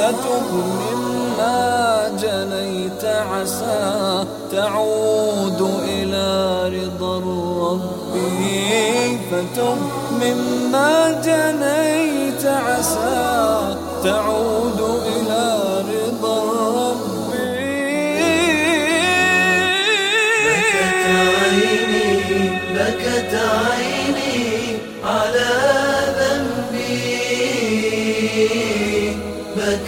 فتب مما جنيت عسى تعود إلى رضا الرب. فتب مما جنيت عسى تعود إلى